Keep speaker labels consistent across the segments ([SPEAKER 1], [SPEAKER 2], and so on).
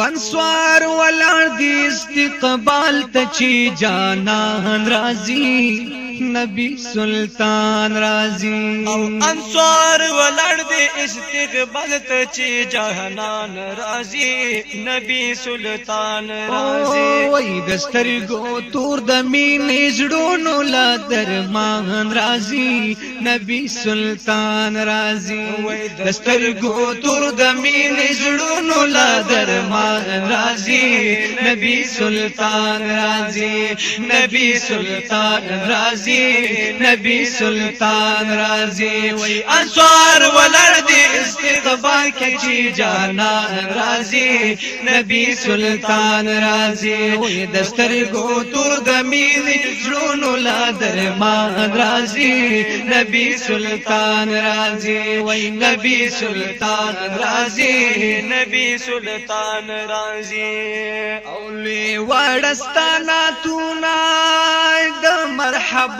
[SPEAKER 1] انسوار ولر دی استقبال ته چی جانا راضی نبی سلطان رازی او انصار ولړ دې استقبال ته چې جهانان رازی نبی سلطان رازی وای دسترګو تور د مینې جوړونو لا درمان رازی نبی سلطان رازی دسترګو تور د مینې جوړونو لا درمان رازی نبی سلطان رازی نبی سلطان رازی راضي نبي سلطان راضي وي انصار ولر دي استقبا کې جانا راضي نبي سلطان راضي وي دستر کو تور دمين زړونو لا درمان راضي نبي سلطان راضي وي نبي سلطان راضي نبي سلطان راضي اولي وړستانا تونا د مرحبا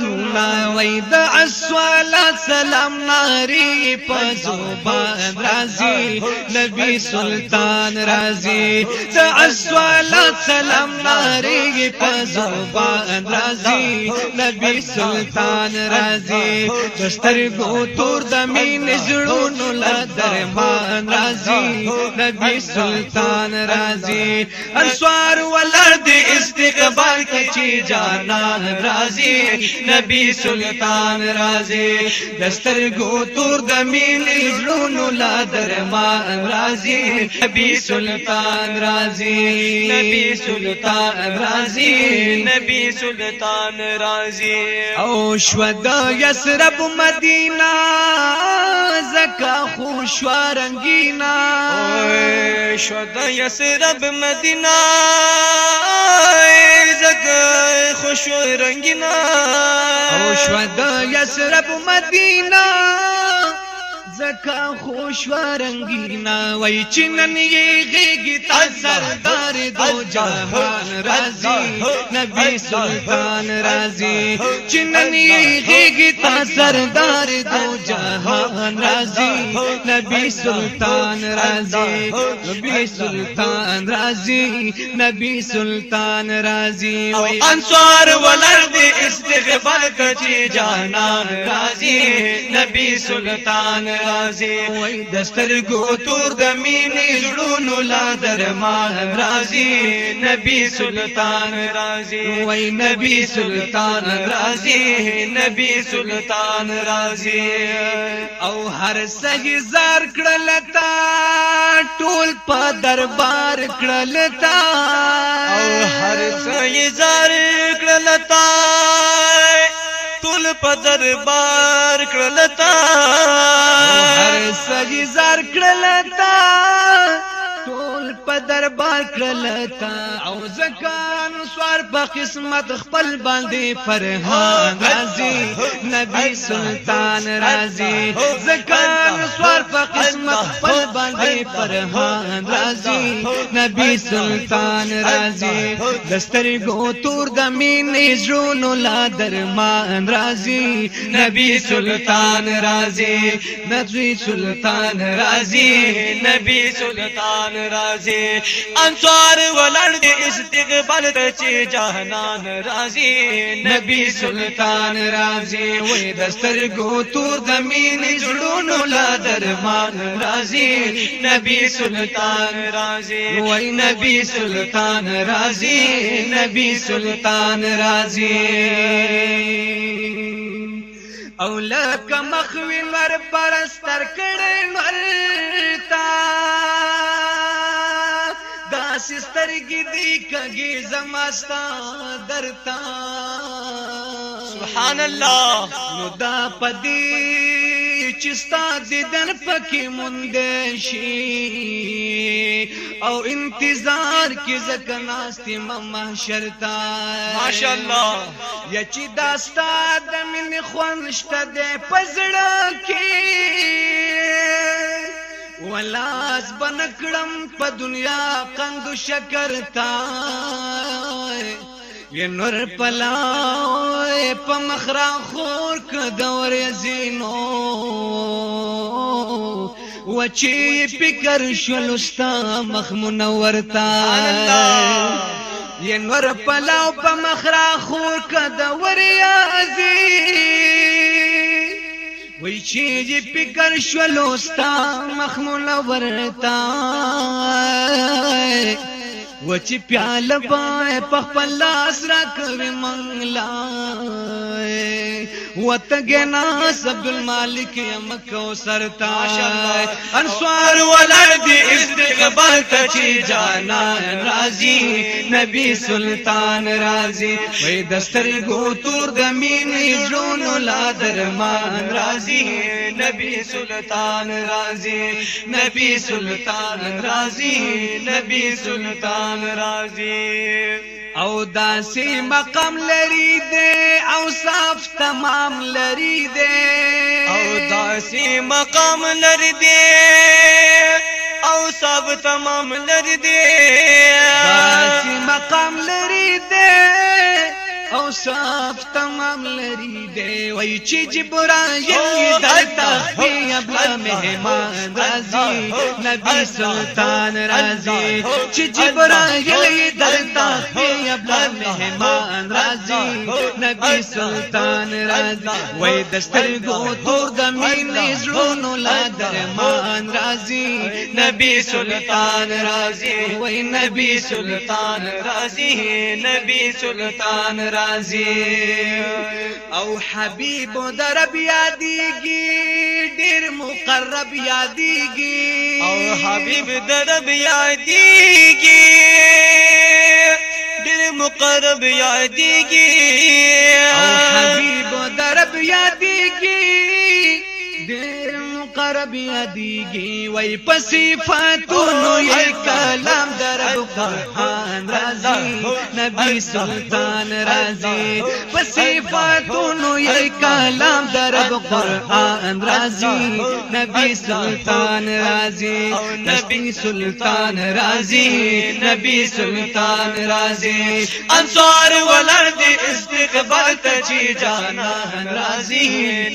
[SPEAKER 1] الله وای د اسوال سلام ناری پزوبان رازی نبی سلطان رازی د اسوال سلام ناری پزوبان رازی نبی سلطان رازی دستر گو تور د مین زړونو لا درمان رازی نبی سلطان رازی انسوار ولر د استقبال کچی جانا رازی نبی سلطان رازي دسترګو تور د مینې ژوندو لا درمان رازي نبی سلطان رازي نبی سلطان رازي نبی سلطان رازي او شودا یسرب مدینہ زکا خوشوارنګینا او شودا یسرب مدینہ زګه خوش رنگینا او شو د یسرب مدینه زکا خوش ورنگینا وای چنن یې غېږی تا سردار دو جهان رازی نبی سلطان رازی چنن یې غېږی تا سردار دو جهان رازی نبی سلطان رازی نبی سلطان رازی نبی سلطان رازی او انصار ولرد استغفار کچی جانان رازی نبی سلطان رازی قاضي دسترګو تور د مینې ژوندونو لا درمان رازي نبي سلطان رازي وای نبي سلطان رازي نبي سلطان رازي او هر سهي زار کړل تا ټول په دربار کړل تا او هر سهي زار کړل تا ټول په دربار کړل تا هر سجزار کړل تا په دربار کړل تا او زکان سوار په قسمت خپل باندې فرهان رازي نبي سلطان رازي زکان سوار په قسمت خپل باندې فرهان رازي نبي سلطان رازي دستر گو تور د مين زړونو لا درمان رازي نبي سلطان رازي نبي سلطان رازي نبي سلطان رازي راځي انصار ولړ دې استقبال ته چې جهانان راځي نبی سلطان راځي وې دستر ګو تور د مين جوړونو لا درمان راځي نبی سلطان راځي وې نبی سلطان راځي نبی سلطان راځي او لکه مخوی مر پرستر کړي نور تا سسترګي دی کګي زماستا درتا سبحان الله نو دا پدی چستا دیدن پکې مونږ شي او انتظار کې زکه ناستې محشر تا ماشاءالله یا چې داستا د من خوښته ده پزړه کې ولاس بنکړم په دنیا قند شکر تا وی نور پلاوی پا مخرا خور که دور زینو وچی پکر شلستا مخمنور تا یه نور پلاو پا مخرا خور که دور زینو وای چې دې فکر شولوستا مخمول ورتا و چې پیاله پای په خپل لاس را کړ منګلا المالک سرتا استقبال جانا راضی نبی سلطان راضی دستر تور جون لا درمان راضی نبی سلطان راضی نبی سلطان راضی نبی سلطان راضی او داسې مقام لري دی او صاف تمام لري دی او داسې مقام لري دی او صاف تمام لري دی داسې مقام لري دی او صف تمام لري دی وای چې جبرائیل درته ابلا مهمان رازي نبی سلطان رازي چې جبرائیل درته ابلا مهمان رازي نبی سلطان رازي وای دسترګو تور د مینې زړونو لا درمان رازي نبی سلطان رازي وای نبی سلطان رازي نبی سلطان رازي رازي او حبيب درب ياديږي ډېر مقرب ياديږي او حبيب درب ياديږي ډېر مقرب ياديږي او حبيب درب ياديږي رب یادیږي وای په صفاتونو یې کلام درو قرآن رازي نبی سلطان رازي په صفاتونو یې کلام درو قرآن رازي نبی سلطان رازي نبی سلطان رازي نبی سلطان رازي انصار ولرد استقبال ته جانا رازي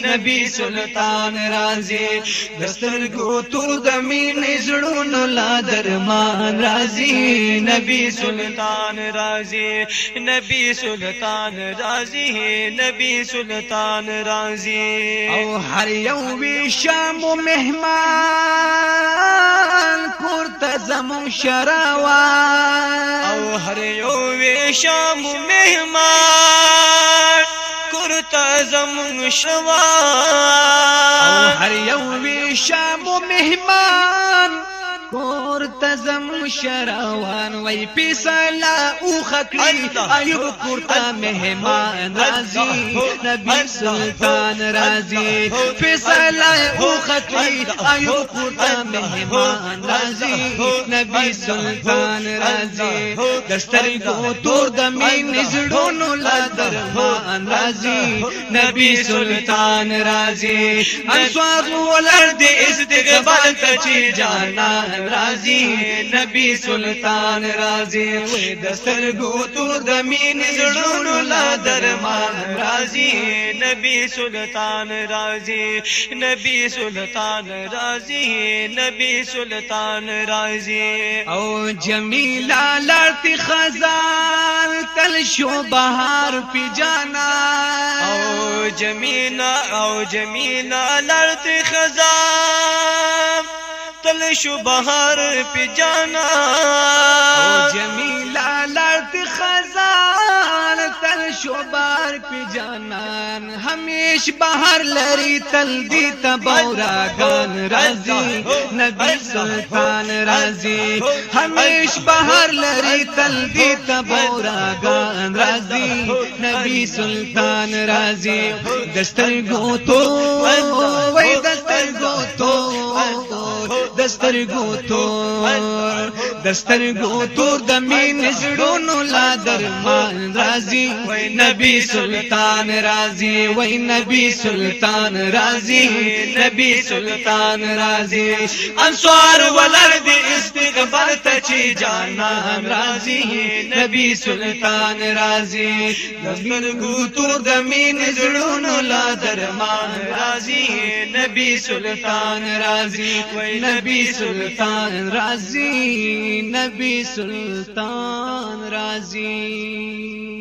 [SPEAKER 1] نبی سلطان رازي دستر گو تو دمین زڑون لا درمان رازی نبی سلطان رازی نبی سلطان رازی نبی سلطان رازی او هر یو شام و مهمان کور تزمو شراوا او هر یو شام و مهمان زمون شوا هر یو شام مهمان کور تزم شروان وای پیسلا او خکلی ایوب کورتا مهمان رازی نبی سلطان رازی پیسلا هو خطي ايوب تا مهمان رازي نبي سلطان رازي دشتر کو تور د مين زړونو لادر مان رازي نبي سلطان رازي انصار ولرد استقبال تچي جانا رازي نبي سلطان رازي وې دستر کو تور د مين زړونو لادر مان رازي نبي سلطان رازي نبي سلطان رازی نبی سلطان رازی او جمیلا لړ خزان تل شو بهار پی جانا او جمینا او جمینا لړ خزان تل شو بهار پی جانا او جمیلا شوبار پی جانان همیش بهر لری تل دی گان رازی نبی سلطان رازی همیش بهر لری تل دی گان رازی نبی سلطان رازی گو تو وای گو تو گو تو دسترګو تور د مين زړونو لا درمان رازي وای نبی سلطان رازي وای نبی سلطان رازي نبی سلطان رازي انصار ولر دي استغفار ته چی جانان رازي نبی سلطان رازي دسترګو تور د مين زړونو لا درمان رازي نبی سلطان رازي وای نبی سلطان رازي نبی سلطان راضی